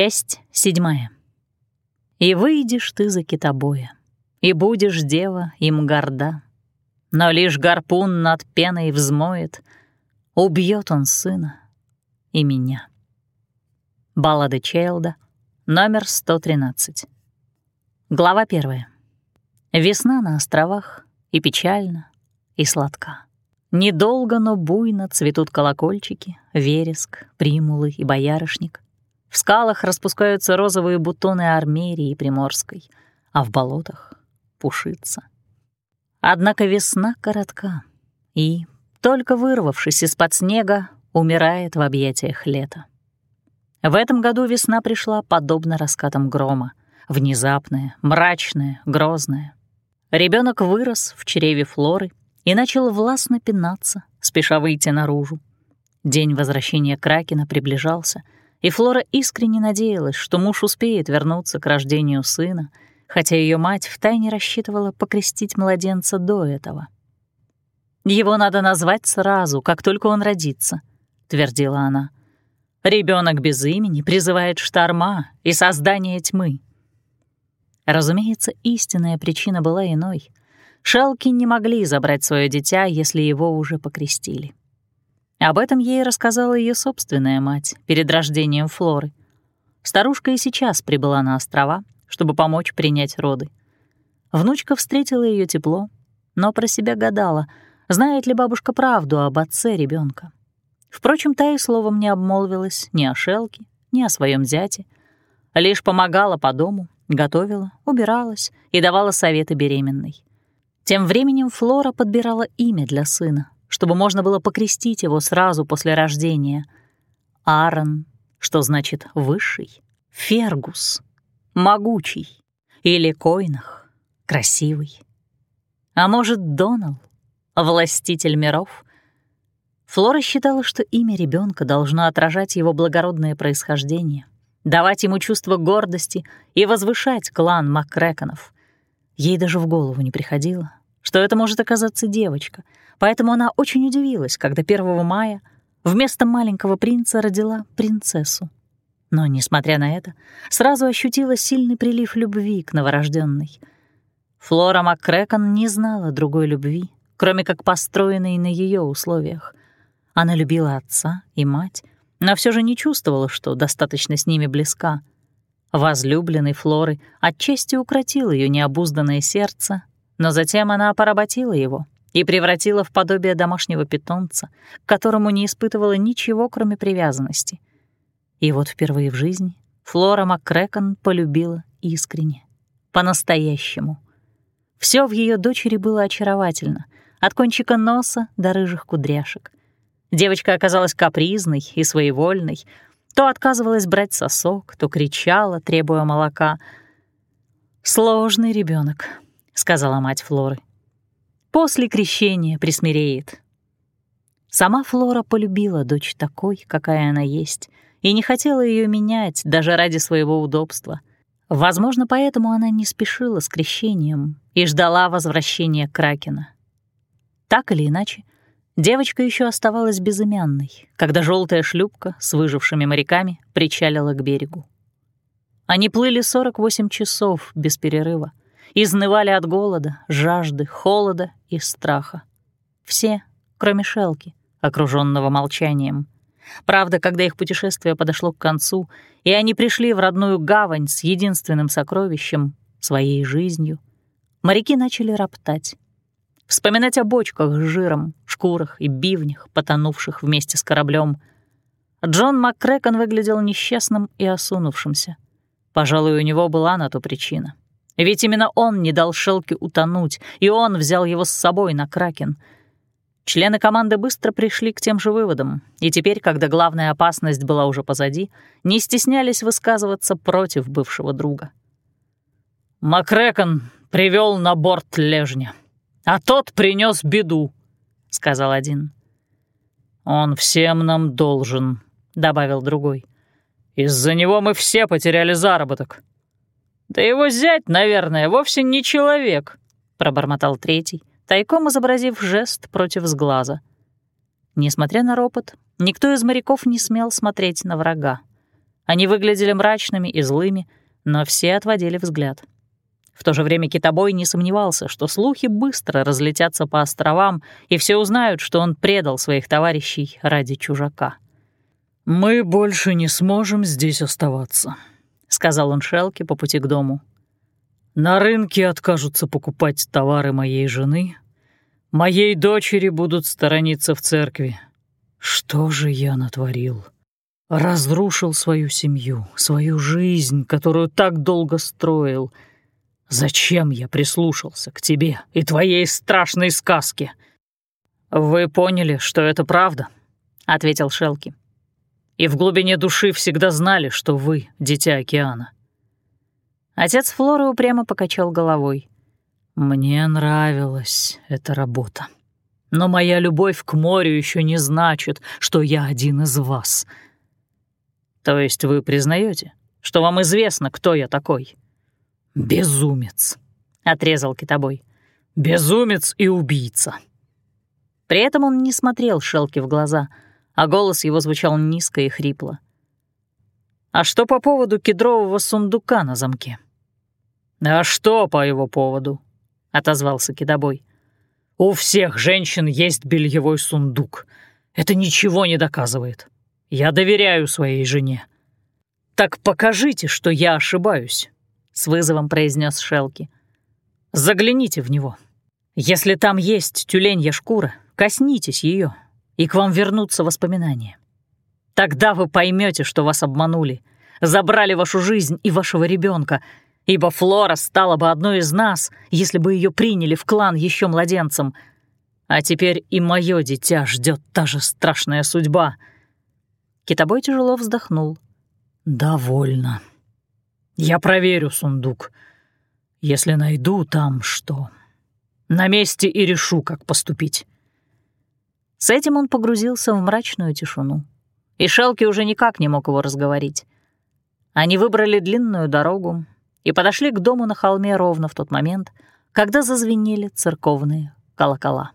Часть седьмая. «И выйдешь ты за китобоя, и будешь дева им горда, но лишь гарпун над пеной взмоет, убьет он сына и меня». Баллады Чейлда, номер 113. Глава первая. Весна на островах, и печально, и сладка. Недолго, но буйно цветут колокольчики, вереск, примулы и боярышник. В скалах распускаются розовые бутоны армерии приморской, а в болотах — пушится. Однако весна коротка, и, только вырвавшись из-под снега, умирает в объятиях лета. В этом году весна пришла подобно раскатам грома, внезапная, мрачная, грозная. Ребенок вырос в чреве Флоры и начал властно пинаться, спеша выйти наружу. День возвращения Кракена приближался, и Флора искренне надеялась, что муж успеет вернуться к рождению сына, хотя ее мать втайне рассчитывала покрестить младенца до этого. «Его надо назвать сразу, как только он родится», — твердила она. Ребенок без имени призывает шторма и создание тьмы. Разумеется, истинная причина была иной. Шелки не могли забрать свое дитя, если его уже покрестили. Об этом ей рассказала ее собственная мать перед рождением Флоры. Старушка и сейчас прибыла на острова, чтобы помочь принять роды. Внучка встретила ее тепло, но про себя гадала, знает ли бабушка правду об отце ребенка. Впрочем, та и словом не обмолвилась ни о Шелке, ни о своем зяте. Лишь помогала по дому, готовила, убиралась и давала советы беременной. Тем временем Флора подбирала имя для сына, чтобы можно было покрестить его сразу после рождения. Аарон, что значит «высший», Фергус, «могучий» или Койнах, «красивый». А может, Донал, «властитель миров», Флора считала, что имя ребенка должно отражать его благородное происхождение, давать ему чувство гордости и возвышать клан Маккреконов. Ей даже в голову не приходило, что это может оказаться девочка, поэтому она очень удивилась, когда 1 мая вместо маленького принца родила принцессу. Но, несмотря на это, сразу ощутила сильный прилив любви к новорожденной. Флора МакКрэкон не знала другой любви, кроме как построенной на ее условиях. Она любила отца и мать, но все же не чувствовала, что достаточно с ними близка. Возлюбленный Флоры отчасти укротил ее необузданное сердце но затем она поработила его и превратила в подобие домашнего питомца, к которому не испытывала ничего, кроме привязанности. И вот впервые в жизни Флора МакКрэкон полюбила искренне, по-настоящему. Все в ее дочери было очаровательно, от кончика носа до рыжих кудряшек. Девочка оказалась капризной и своевольной, то отказывалась брать сосок, то кричала, требуя молока. Сложный ребенок, сказала мать Флоры. После крещения присмиреет. Сама Флора полюбила дочь такой, какая она есть, и не хотела ее менять даже ради своего удобства. Возможно, поэтому она не спешила с крещением и ждала возвращения Кракена. Так или иначе, девочка еще оставалась безымянной, когда желтая шлюпка с выжившими моряками причалила к берегу. Они плыли 48 часов без перерыва, изнывали от голода, жажды, холода и страха. Все, кроме Шелки, окруженного молчанием. Правда, когда их путешествие подошло к концу, и они пришли в родную гавань с единственным сокровищем — своей жизнью, моряки начали роптать. Вспоминать о бочках с жиром, шкурах и бивнях, потонувших вместе с кораблем. Джон МакКрэкон выглядел несчастным и осунувшимся. Пожалуй, у него была на то причина. Ведь именно он не дал Шелке утонуть, и он взял его с собой на Кракен. Члены команды быстро пришли к тем же выводам, и теперь, когда главная опасность была уже позади, не стеснялись высказываться против бывшего друга. «Макрекон привел на борт лежня, а тот принес беду», — сказал один. «Он всем нам должен», — добавил другой. «Из-за него мы все потеряли заработок». «Да его зять, наверное, вовсе не человек», — пробормотал третий, тайком изобразив жест против сглаза. Несмотря на ропот, никто из моряков не смел смотреть на врага. Они выглядели мрачными и злыми, но все отводили взгляд. В то же время китобой не сомневался, что слухи быстро разлетятся по островам, и все узнают, что он предал своих товарищей ради чужака. «Мы больше не сможем здесь оставаться», — сказал он Шелке по пути к дому. «На рынке откажутся покупать товары моей жены. Моей дочери будут сторониться в церкви. Что же я натворил?» Разрушил свою семью, свою жизнь, которую так долго строил. Зачем я прислушался к тебе и твоей страшной сказке? Вы поняли, что это правда, ответил Шелки. И в глубине души всегда знали, что вы — дитя океана. Отец Флоры упрямо покачал головой. Мне нравилась эта работа. Но моя любовь к морю еще не значит, что я один из вас — то есть вы признаете, что вам известно, кто я такой? Безумец, отрезал китобой. Безумец и убийца. При этом он не смотрел Шелки в глаза, а голос его звучал низко и хрипло. А что по поводу кедрового сундука на замке? А что по его поводу? отозвался кидобой. У всех женщин есть бельевой сундук. Это ничего не доказывает. Я доверяю своей жене». «Так покажите, что я ошибаюсь», — с вызовом произнес Шелки. «Загляните в него. Если там есть тюленья шкура, коснитесь ее, и к вам вернутся воспоминания. Тогда вы поймете, что вас обманули, забрали вашу жизнь и вашего ребенка, ибо Флора стала бы одной из нас, если бы ее приняли в клан еще младенцем. А теперь и мое дитя ждет та же страшная судьба — Китобой тяжело вздохнул. «Довольно. Я проверю сундук. Если найду там что, на месте и решу, как поступить». С этим он погрузился в мрачную тишину. И Шелки уже никак не мог его разговорить. Они выбрали длинную дорогу и подошли к дому на холме ровно в тот момент, когда зазвенели церковные колокола.